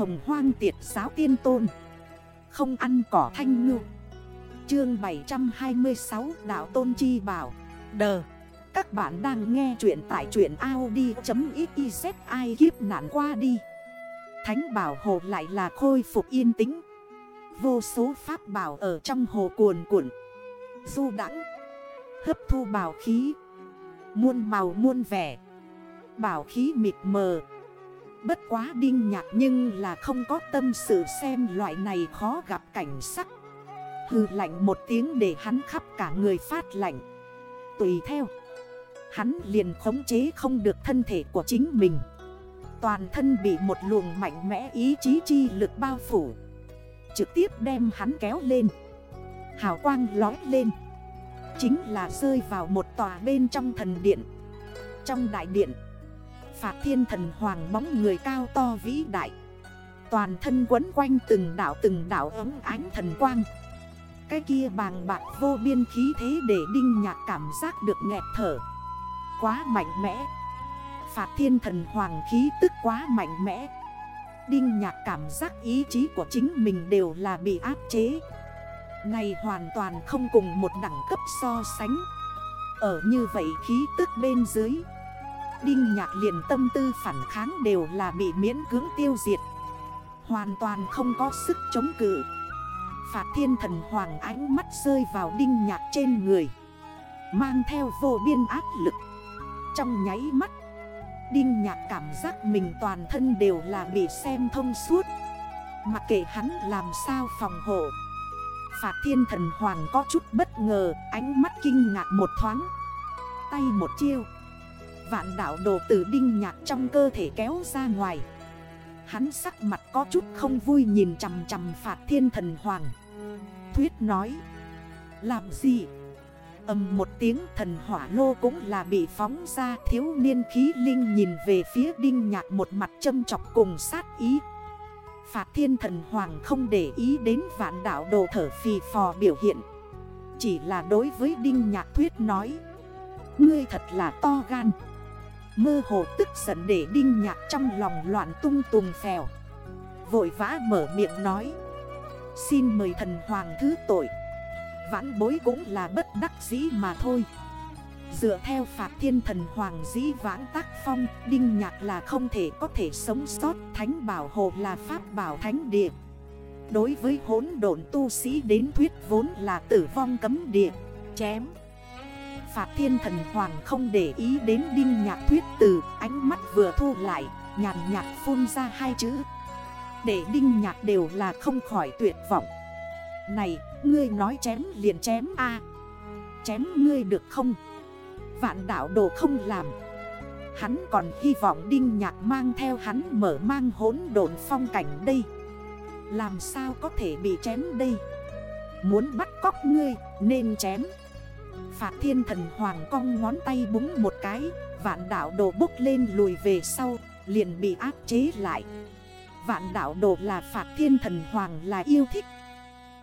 hồng hoang tiệt giáo tiên tôn. Không ăn cỏ thanh ngư. Chương 726 Đạo Tôn Chi Bảo. Đờ. Các bạn đang nghe chuyện tại chuyện Audi.xyz ai kiếp nạn qua đi. Thánh bảo hồ lại là khôi phục yên tĩnh. Vô số pháp bảo ở trong hồ cuồn cuộn. Du đắng Hấp thu bảo khí. Muôn màu muôn vẻ. Bảo khí mịt mờ. Bất quá đinh nhạc nhưng là không có tâm sự xem loại này khó gặp cảnh sắc. Hư lạnh một tiếng để hắn khắp cả người phát lạnh. Tùy theo, Hắn liền khống chế không được thân thể của chính mình. Toàn thân bị một luồng mạnh mẽ ý chí chi lực bao phủ. Trực tiếp đem hắn kéo lên. Hào quang lói lên. Chính là rơi vào một tòa bên trong thần điện. Trong đại điện Phạt thiên thần hoàng bóng người cao to vĩ đại. Toàn thân quấn quanh từng đảo từng đảo ấm ánh thần quang. Cái kia bàng bạc vô biên khí thế để đinh nhạc cảm giác được nghẹt thở. Quá mạnh mẽ. Phạt thiên thần hoàng khí tức quá mạnh mẽ. Đinh nhạc cảm giác ý chí của chính mình đều là bị áp chế. Này hoàn toàn không cùng một đẳng cấp so sánh. Ở như vậy khí tức bên dưới Đinh nhạc liền tâm tư phản kháng đều là bị miễn cưỡng tiêu diệt. Hoàn toàn không có sức chống cự. Phạt thiên thần hoàng ánh mắt rơi vào đinh nhạc trên người. Mang theo vô biên áp lực. Trong nháy mắt, Đinh nhạc cảm giác mình toàn thân đều là bị xem thông suốt. Mặc kệ hắn làm sao phòng hộ, Phạt thiên thần hoàng có chút bất ngờ, Ánh mắt kinh ngạc một thoáng. Tay một chiêu Vạn đảo đồ tử đinh nhạc trong cơ thể kéo ra ngoài. Hắn sắc mặt có chút không vui nhìn chằm chằm phạt thiên thần hoàng. Thuyết nói, Làm gì? Âm một tiếng thần hỏa lô cũng là bị phóng ra, Thiếu niên khí linh nhìn về phía đinh nhạc một mặt châm chọc cùng sát ý. Phạt thiên thần hoàng không để ý đến vạn đảo đồ thở phì phò biểu hiện. Chỉ là đối với đinh nhạc thuyết nói, Ngươi thật là to gan. Mơ hồ tức giận để đinh nhạc trong lòng loạn tung tùng phèo. Vội vã mở miệng nói, Xin mời thần hoàng thứ tội. Vãn bối cũng là bất đắc dĩ mà thôi. Dựa theo phạt thiên thần hoàng dĩ vãn tác phong, Đinh nhạc là không thể có thể sống sót. Thánh bảo hộ là pháp bảo thánh địa. Đối với hốn độn tu sĩ đến thuyết vốn là tử vong cấm địa, Chém Phạt thiên thần hoàng không để ý đến đinh nhạc thuyết từ, Ánh mắt vừa thu lại, Nhàn nhạt phun ra hai chữ. Để đinh nhạc đều là không khỏi tuyệt vọng. Này, ngươi nói chém liền chém a. Chém ngươi được không? Vạn đảo đồ không làm. Hắn còn hy vọng đinh nhạc mang theo hắn mở mang hốn đồn phong cảnh đây. Làm sao có thể bị chém đây? Muốn bắt cóc ngươi, nên chém. Phạt thiên thần hoàng cong ngón tay búng một cái, Vạn đảo đồ bốc lên lùi về sau, Liền bị áp chế lại. Vạn đảo đồ là phạt thiên thần hoàng là yêu thích.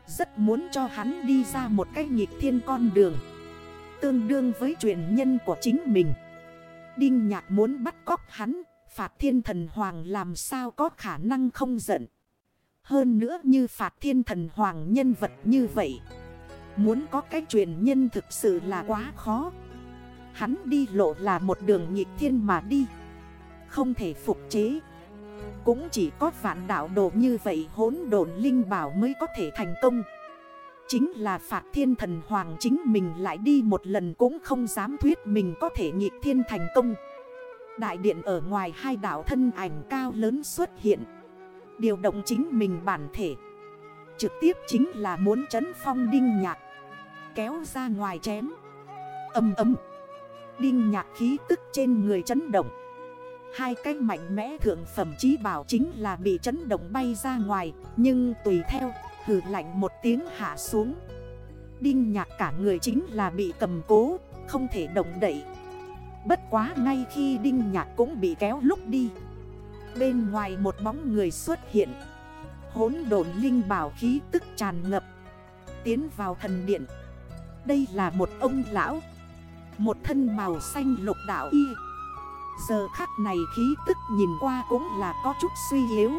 Rất muốn cho hắn đi ra một cái nhịp thiên con đường. Tương đương với truyền nhân của chính mình. Đinh nhạc muốn bắt cóc hắn Phạt thiên thần hoàng làm sao có khả năng không giận? Hơn nữa như phạt thiên thần hoàng nhân vật như vậy Muốn có cái truyền nhân thực sự là quá khó. Hắn đi lộ là một đường nhịp thiên mà đi. Không thể phục chế. Cũng chỉ có vạn đảo đồ như vậy hốn đồn linh bảo mới có thể thành công. Chính là phạt thiên thần hoàng chính mình lại đi một lần cũng không dám thuyết mình có thể nhịp thiên thành công. Đại điện ở ngoài hai đảo thân ảnh cao lớn xuất hiện. Điều động chính mình bản thể. Trực tiếp chính là muốn chấn phong đinh nhạc kéo ra ngoài chém. Âm ấm. Đinh nhạc khí tức trên người chấn động. Hai cái mạnh mẽ thượng phẩm chí bảo chính là bị chấn động bay ra ngoài, Nhưng tùy theo hử lạnh một tiếng hạ xuống. Đinh nhạc cả người chính là bị cầm cố, Không thể động đậy. Bất quá ngay khi đinh nhạc cũng bị kéo lúc đi, Bên ngoài một bóng người xuất hiện. Hốn đồn linh bảo khí tức tràn ngập, Tiến vào thần điện đây là một ông lão. Một thân màu xanh lục đảo y. Giờ khắc này khí tức nhìn qua cũng là có chút suy yếu.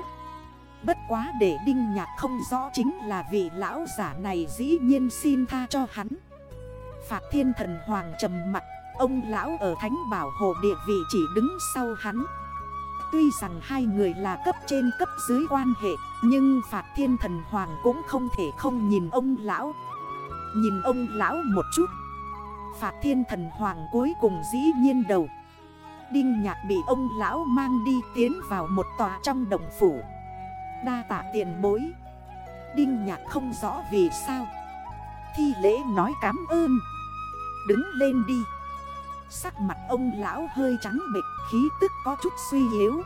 Bất quá để Đinh Nhạc không rõ chính là vị lão giả này dĩ nhiên xin tha cho hắn. Phạt thiên thần hoàng trầm mặt Ông lão ở thánh bảo hộ địa vị chỉ đứng sau hắn. Tuy rằng hai người là cấp trên cấp dưới quan hệ, Nhưng Phạt Thiên Thần Hoàng cũng không thể không nhìn ông lão. Nhìn ông lão một chút. Phạt Thiên Thần Hoàng cuối cùng dĩ nhiên đầu. Đinh nhạc bị ông lão mang đi tiến vào một tòa trong đồng phủ. Đa tạ tiền bối. Đinh nhạc không rõ vì sao. Thi lễ nói cảm ơn. Đứng lên đi. Sắc mặt ông lão hơi trắng bệch, khí tức có chút suy yếu.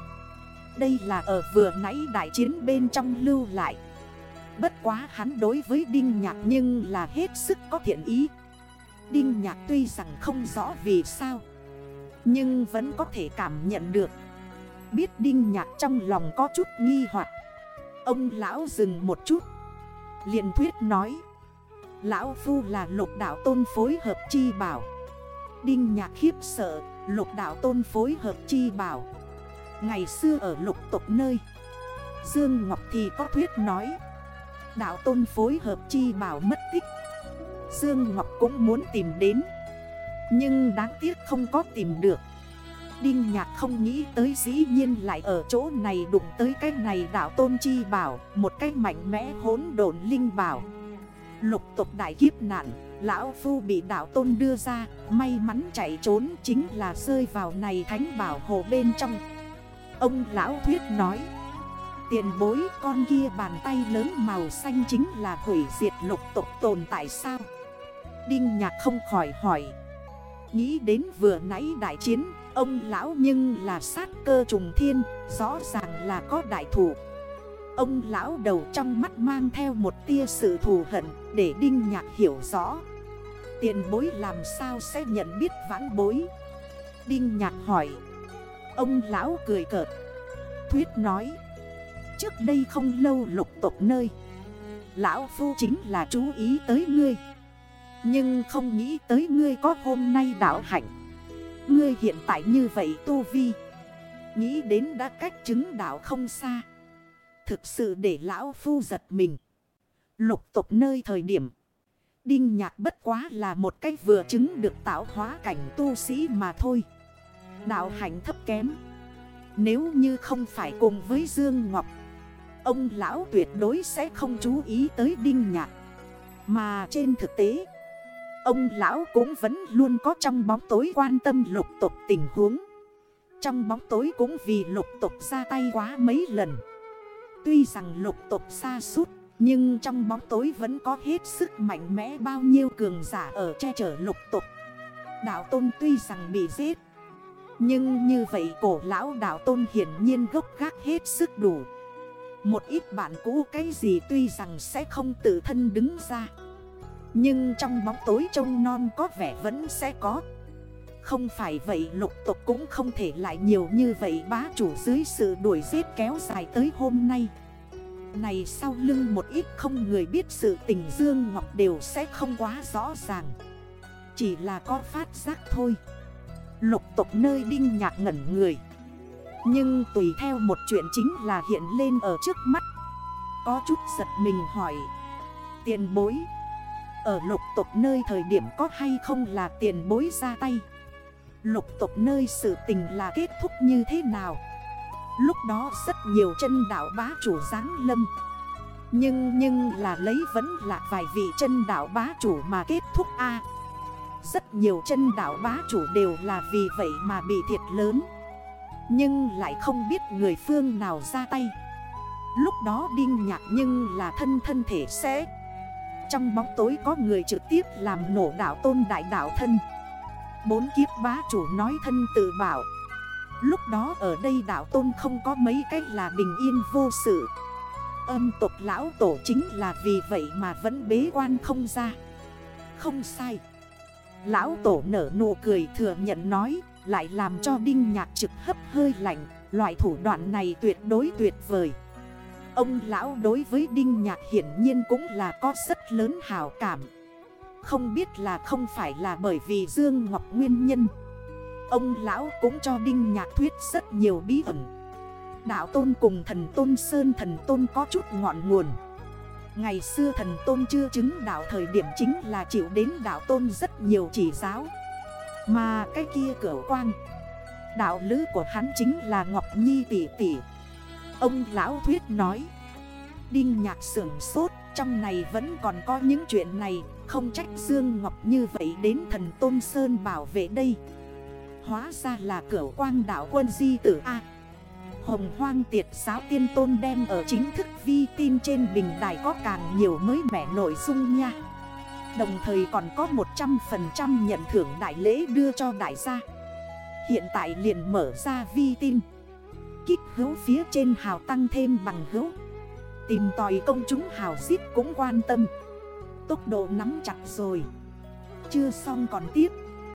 Đây là ở vừa nãy đại chiến bên trong lưu lại. Bất quá hắn đối với Đinh Nhạc nhưng là hết sức có thiện ý. Đinh Nhạc tuy rằng không rõ vì sao, Nhưng vẫn có thể cảm nhận được. Biết Đinh Nhạc trong lòng có chút nghi hoặc, Ông lão dừng một chút, liền thuyết nói, Lão Phu là lục đạo tôn phối hợp chi bảo. Đinh nhạc khiếp sợ, Lục đạo tôn phối hợp chi bảo? Ngày xưa ở lục tục nơi. Dương Ngọc thì có thuyết nói Đạo tôn phối hợp chi bảo mất tích. Dương Ngọc cũng muốn tìm đến. Nhưng đáng tiếc không có tìm được. Đinh Nhạc không nghĩ tới dĩ nhiên lại ở chỗ này đụng tới cái này đạo tôn chi bảo, Một cái mạnh mẽ hốn đồn linh bảo. Lục tục đại kiếp nạn, Lão Phu bị đạo tôn đưa ra, May mắn chạy trốn chính là rơi vào này thánh bảo hộ bên trong. Ông Lão Thuyết nói Tiền bối, con kia bàn tay lớn màu xanh chính là hủy diệt lục tộc tồn tại sao? Đinh nhạc không khỏi hỏi. Nghĩ đến vừa nãy đại chiến, Ông lão nhưng là sát cơ trùng thiên, Rõ ràng là có đại thủ. Ông lão đầu trong mắt mang theo một tia sự thù hận, Để Đinh Nhạc hiểu rõ. Tiền bối làm sao sẽ nhận biết vãn bối? Đinh Nhạc hỏi. Ông lão cười cợt. Thuyết nói Trước đây không lâu lục tộc nơi Lão Phu chính là chú ý tới ngươi Nhưng không nghĩ tới ngươi có hôm nay đảo hạnh Ngươi hiện tại như vậy tu vi Nghĩ đến đã cách chứng đảo không xa Thực sự để lão phu giật mình. Lục tục nơi thời điểm. Đinh nhạc bất quá là một cách vừa chứng được tạo hóa cảnh tu sĩ mà thôi. Đạo hành thấp kém. Nếu như không phải cùng với Dương Ngọc. Ông lão tuyệt đối sẽ không chú ý tới đinh nhạc. Mà trên thực tế. Ông lão cũng vẫn luôn có trong bóng tối quan tâm lục tục tình huống. Trong bóng tối cũng vì lục tục ra tay quá mấy lần. Tuy rằng lục tục xa suốt, Nhưng trong bóng tối vẫn có hết sức mạnh mẽ bao nhiêu cường giả ở che chở lục tục Đạo Tôn tuy rằng bị giết, Nhưng như vậy cổ lão đạo Tôn hiển nhiên gốc gác hết sức đủ một ít bạn cũ cái gì tuy rằng sẽ không tự thân đứng ra. Nhưng trong bóng tối trông non có vẻ vẫn sẽ có. Không phải vậy, lục tục cũng không thể lại nhiều như vậy. Bá chủ dưới sự đuổi giết kéo dài tới hôm nay. Này sau lưng một ít không người biết sự tình Dương Ngọc đều sẽ không quá rõ ràng. Chỉ là có phát giác thôi. Lục tục nơi đinh nhạc ngẩn người. Nhưng tùy theo một chuyện chính là hiện lên ở trước mắt. Có chút giật mình hỏi, Tiền bối, Ở lục tục nơi thời điểm có hay không là tiền bối ra tay? Lục tục nơi sự tình là kết thúc như thế nào? Lúc đó rất nhiều chân đảo bá chủ giáng lâm. Nhưng nhưng là lấy vẫn là vài vị chân đảo bá chủ mà kết thúc A. Rất nhiều chân đảo bá chủ đều là vì vậy mà bị thiệt lớn. Nhưng lại không biết người phương nào ra tay. Lúc đó đinh nhạc nhưng là thân thân thể sẽ. Trong bóng tối có người trực tiếp làm nổ đảo tôn đại đảo thân. Bốn kiếp bá chủ nói thân tự bảo. Lúc đó ở đây đảo tôn không có mấy cách là bình yên vô sự. Âm tộc lão tổ chính là vì vậy mà vẫn bế quan không ra. Không sai. Lão tổ nở nụ cười thừa nhận nói. Lại làm cho đinh nhạc trực hấp hơi lạnh, Loại thủ đoạn này tuyệt đối tuyệt vời. Ông lão đối với đinh nhạc hiển nhiên cũng là có rất lớn hào cảm. Không biết là không phải là bởi vì Dương Ngọc nguyên nhân, Ông lão cũng cho Đinh Nhạc Thuyết rất nhiều bí ẩn. Đạo tôn cùng thần tôn Sơn thần tôn có chút ngọn nguồn. Ngày xưa thần tôn chưa chứng đạo thời điểm chính là chịu đến đạo tôn rất nhiều chỉ giáo. Mà cái kia cửa quang Đạo lữ của hắn chính là Ngọc Nhi tỷ tỷ. Ông lão thuyết nói. Đinh nhạc sưởng sốt, Trong này vẫn còn có những chuyện này. Không trách Dương Ngọc như vậy đến thần Tôn Sơn bảo vệ đây. Hóa ra là cửa quang đảo quân di tử A. Hồng hoang tiệt giáo tiên tôn đem ở chính thức vi tin trên bình đài có càng nhiều mới mẻ nội dung nha. Đồng thời còn có 100% nhận thưởng đại lễ đưa cho đại gia. Hiện tại liền mở ra vi tin. Kích hữu phía trên hào tăng thêm bằng hữu. Tìm tòi công chúng hào giết cũng quan tâm. Tốc độ nắm chặt rồi. Chưa xong còn tiếp.